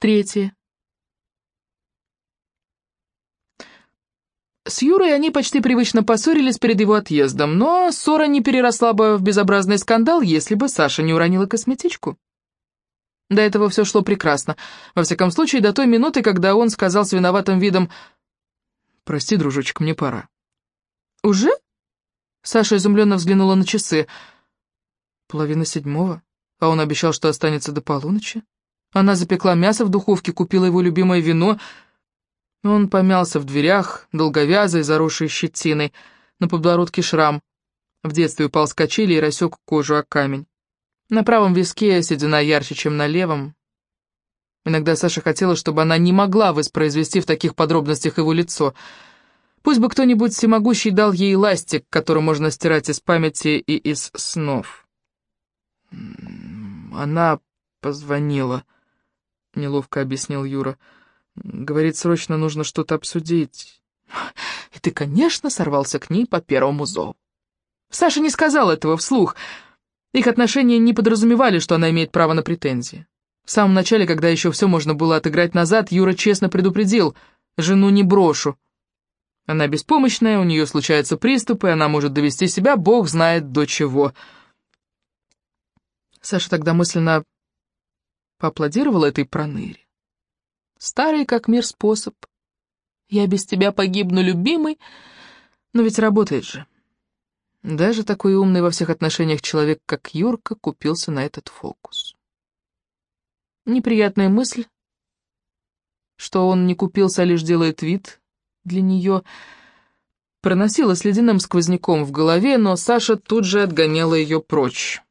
Третье. С Юрой они почти привычно поссорились перед его отъездом, но ссора не переросла бы в безобразный скандал, если бы Саша не уронила косметичку. До этого все шло прекрасно. Во всяком случае, до той минуты, когда он сказал с виноватым видом «Прости, дружочек, мне пора». «Уже?» Саша изумленно взглянула на часы. «Половина седьмого, а он обещал, что останется до полуночи. Она запекла мясо в духовке, купила его любимое вино. Он помялся в дверях, долговязый, заросший щетиной, на подбородке шрам. В детстве упал с качели и рассек кожу о камень. На правом виске седина ярче, чем на левом. Иногда Саша хотела, чтобы она не могла воспроизвести в таких подробностях его лицо. Пусть бы кто-нибудь всемогущий дал ей ластик, который можно стирать из памяти и из снов. «Она позвонила», — неловко объяснил Юра. «Говорит, срочно нужно что-то обсудить». «И ты, конечно, сорвался к ней по первому зову». Саша не сказал этого вслух, — их отношения не подразумевали, что она имеет право на претензии. В самом начале, когда еще все можно было отыграть назад, Юра честно предупредил, жену не брошу. Она беспомощная, у нее случаются приступы, она может довести себя, бог знает до чего. Саша тогда мысленно поаплодировала этой проныре. Старый как мир способ. Я без тебя погибну, любимый, но ведь работает же. Даже такой умный во всех отношениях человек, как Юрка, купился на этот фокус. Неприятная мысль, что он не купился, а лишь делает вид для нее, проносилась ледяным сквозняком в голове, но Саша тут же отгоняла ее прочь.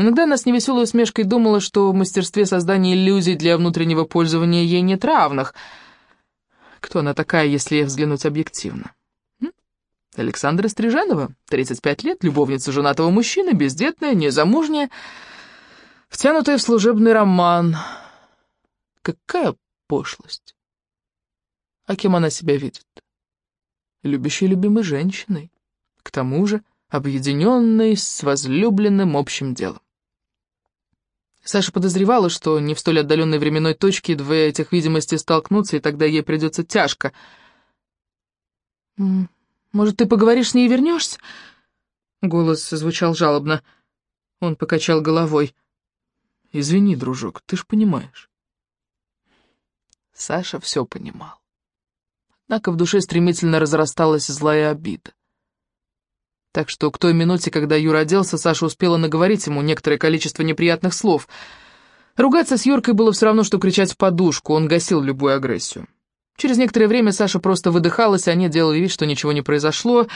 Иногда она с невеселой усмешкой думала, что в мастерстве создания иллюзий для внутреннего пользования ей нет равных. Кто она такая, если взглянуть объективно? Александра Стрижанова, 35 лет, любовница женатого мужчины, бездетная, незамужняя, втянутая в служебный роман. Какая пошлость! А кем она себя видит? Любящей любимой женщиной. К тому же объединенной с возлюбленным общим делом. Саша подозревала, что не в столь отдаленной временной точке двое этих видимостей столкнутся, и тогда ей придется тяжко. Может, ты поговоришь с ней и вернешься?» Голос звучал жалобно. Он покачал головой. «Извини, дружок, ты ж понимаешь». Саша все понимал. Однако в душе стремительно разрасталась злая обида. Так что к той минуте, когда Юра оделся, Саша успела наговорить ему некоторое количество неприятных слов. Ругаться с Юркой было все равно, что кричать в подушку, он гасил любую агрессию. Через некоторое время Саша просто выдыхалась, а они делали вид, что ничего не произошло.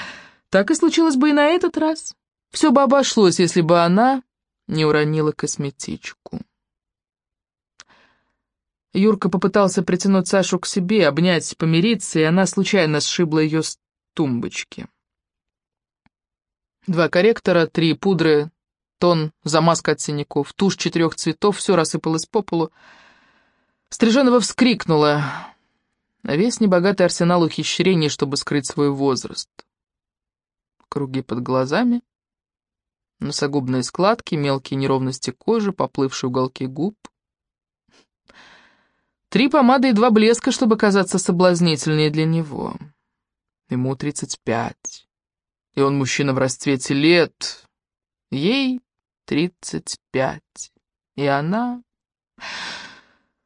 Так и случилось бы и на этот раз. Все бы обошлось, если бы она не уронила косметичку. Юрка попытался притянуть Сашу к себе, обнять, помириться, и она случайно сшибла ее с тумбочки. Два корректора, три пудры, тон, замазка от синяков, тушь четырех цветов, все рассыпалось по полу. Стриженова вскрикнула весь небогатый арсенал ухищрений, чтобы скрыть свой возраст. Круги под глазами, носогубные складки, мелкие неровности кожи, поплывшие уголки губ. Три помады и два блеска, чтобы казаться соблазнительнее для него. Ему тридцать пять, и он мужчина в расцвете лет. Ей тридцать пять, и она...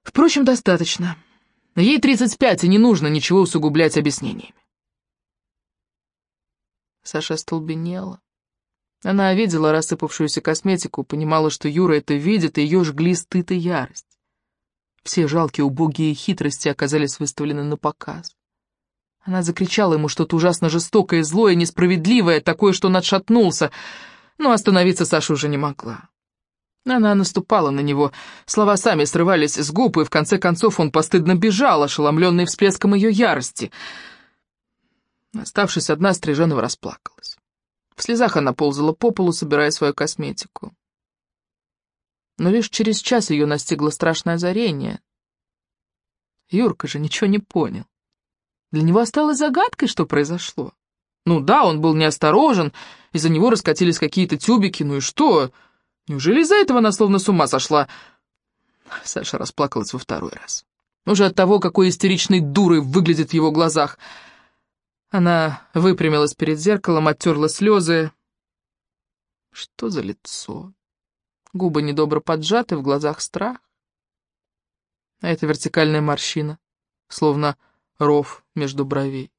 Впрочем, достаточно. Ей 35, и не нужно ничего усугублять объяснениями. Саша остолбенела. Она видела рассыпавшуюся косметику, понимала, что Юра это видит, и ее жгли стыд и ярость. Все жалкие, убогие хитрости оказались выставлены на показ. Она закричала ему что-то ужасно жестокое, злое, несправедливое, такое, что он отшатнулся, но остановиться Саша уже не могла. Она наступала на него, слова сами срывались с губ, и в конце концов он постыдно бежал, ошеломленный всплеском ее ярости. Оставшись одна, Стриженова расплакалась. В слезах она ползала по полу, собирая свою косметику. Но лишь через час ее настигло страшное озарение. Юрка же ничего не понял. Для него осталось загадкой, что произошло. Ну да, он был неосторожен, из-за него раскатились какие-то тюбики, ну и что... Неужели из-за этого она словно с ума сошла? Саша расплакалась во второй раз. Уже от того, какой истеричной дурой выглядит в его глазах. Она выпрямилась перед зеркалом, оттерла слезы. Что за лицо? Губы недобро поджаты, в глазах страх. А это вертикальная морщина, словно ров между бровей.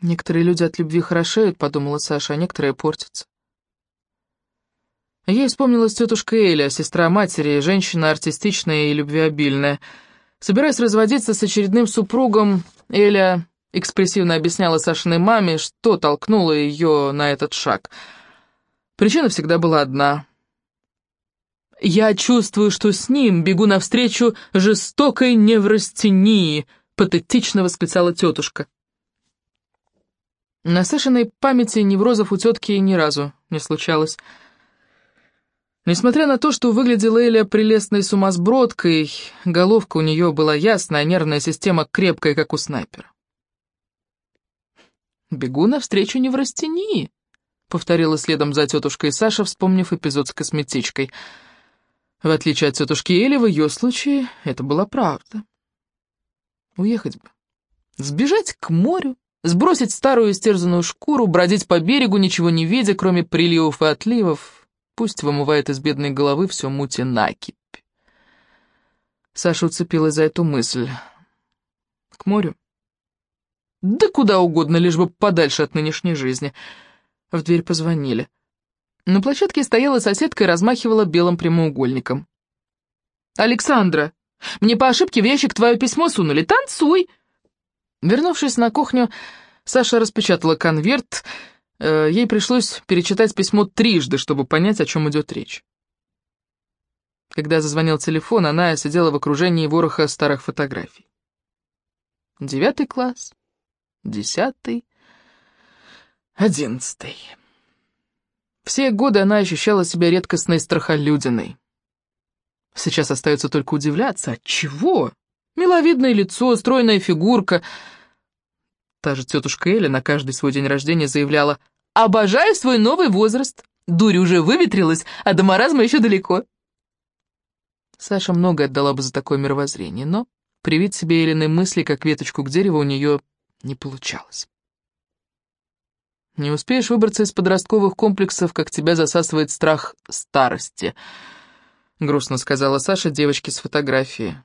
«Некоторые люди от любви хорошеют», — подумала Саша, — «а некоторые портятся». Ей вспомнилась тетушка Эля, сестра матери, женщина артистичная и любвеобильная. Собираясь разводиться с очередным супругом, Эля экспрессивно объясняла Сашиной маме, что толкнуло ее на этот шаг. Причина всегда была одна. «Я чувствую, что с ним бегу навстречу жестокой неврастении», — патетично восклицала тетушка. На Сашиной памяти неврозов у тетки ни разу не случалось. Несмотря на то, что выглядела Эля прелестной сумасбродкой, головка у нее была ясная, нервная система крепкая, как у снайпера. «Бегу навстречу неврастении», — повторила следом за тетушкой Саша, вспомнив эпизод с косметичкой. В отличие от тетушки Эли, в ее случае это была правда. Уехать бы. Сбежать к морю, Сбросить старую истерзанную шкуру, бродить по берегу, ничего не видя, кроме приливов и отливов. Пусть вымывает из бедной головы все мути накипь. Саша уцепилась за эту мысль. К морю? Да куда угодно, лишь бы подальше от нынешней жизни. В дверь позвонили. На площадке стояла соседка и размахивала белым прямоугольником. «Александра, мне по ошибке в ящик твое письмо сунули. Танцуй!» Вернувшись на кухню, Саша распечатала конверт. Э, ей пришлось перечитать письмо трижды, чтобы понять, о чем идет речь. Когда зазвонил телефон, она сидела в окружении вороха старых фотографий. Девятый класс, десятый, одиннадцатый. Все годы она ощущала себя редкостной страхолюдиной. Сейчас остается только удивляться, от чего? Миловидное лицо, стройная фигурка — Та же тетушка Эля на каждый свой день рождения заявляла «Обожаю свой новый возраст! Дурь уже выветрилась, а до маразма еще далеко!» Саша много отдала бы за такое мировоззрение, но привить себе Элиной мысли, как веточку к дереву, у нее не получалось. Не успеешь выбраться из подростковых комплексов, как тебя засасывает страх старости, — грустно сказала Саша девочке с фотографии.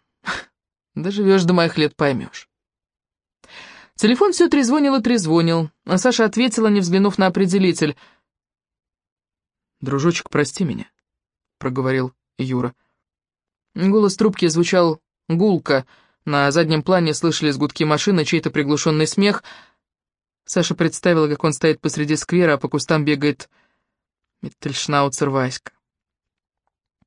Доживешь до моих лет, поймешь. Телефон все трезвонил и трезвонил, а Саша ответила, не взглянув на определитель. «Дружочек, прости меня», — проговорил Юра. Голос трубки звучал гулко, на заднем плане слышались гудки машины, чей-то приглушенный смех. Саша представила, как он стоит посреди сквера, а по кустам бегает Миттельшнауцер Васька.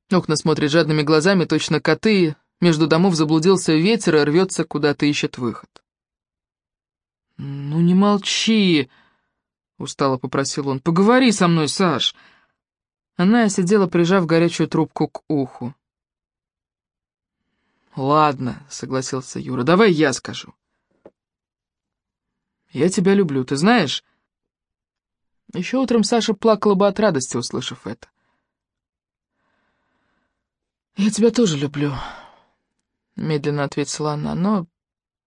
Окна смотрят жадными глазами, точно коты, между домов заблудился ветер и рвется, куда-то ищет выход. «Ну не молчи!» — устало попросил он. «Поговори со мной, Саш!» Она сидела, прижав горячую трубку к уху. «Ладно», — согласился Юра, — «давай я скажу». «Я тебя люблю, ты знаешь?» Еще утром Саша плакала бы от радости, услышав это. «Я тебя тоже люблю», — медленно ответила она, — «но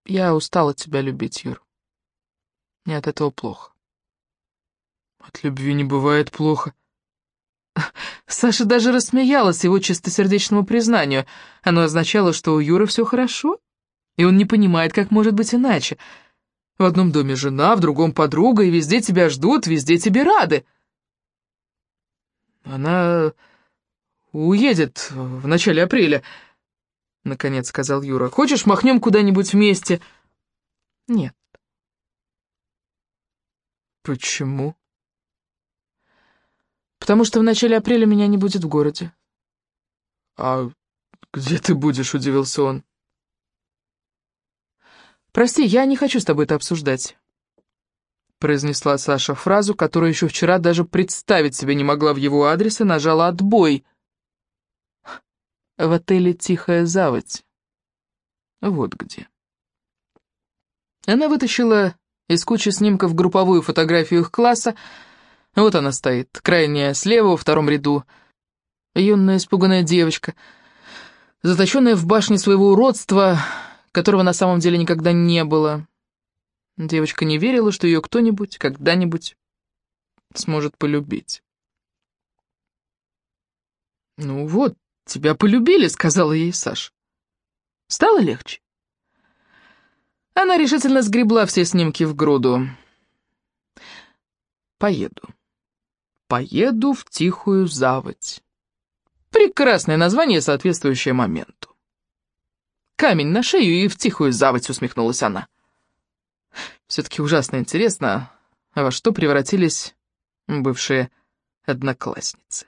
я устала тебя любить, Юр. Мне от этого плохо. От любви не бывает плохо. Саша даже рассмеялась его чистосердечному признанию. Оно означало, что у Юры все хорошо, и он не понимает, как может быть иначе. В одном доме жена, в другом подруга, и везде тебя ждут, везде тебе рады. Она уедет в начале апреля, — наконец сказал Юра. Хочешь, махнем куда-нибудь вместе? Нет. «Почему?» «Потому что в начале апреля меня не будет в городе». «А где ты будешь?» — удивился он. «Прости, я не хочу с тобой это обсуждать», — произнесла Саша фразу, которую еще вчера даже представить себе не могла в его адрес и нажала «отбой». «В отеле «Тихая заводь». Вот где. Она вытащила из кучи снимков групповую фотографию их класса. Вот она стоит, крайняя слева во втором ряду. Юная испуганная девочка, заточенная в башне своего уродства, которого на самом деле никогда не было. Девочка не верила, что ее кто-нибудь когда-нибудь сможет полюбить. «Ну вот, тебя полюбили», — сказала ей Саша. Стало легче. Она решительно сгребла все снимки в груду. «Поеду. Поеду в тихую заводь». Прекрасное название, соответствующее моменту. «Камень на шею и в тихую заводь», — усмехнулась она. Все-таки ужасно интересно, во что превратились бывшие одноклассницы.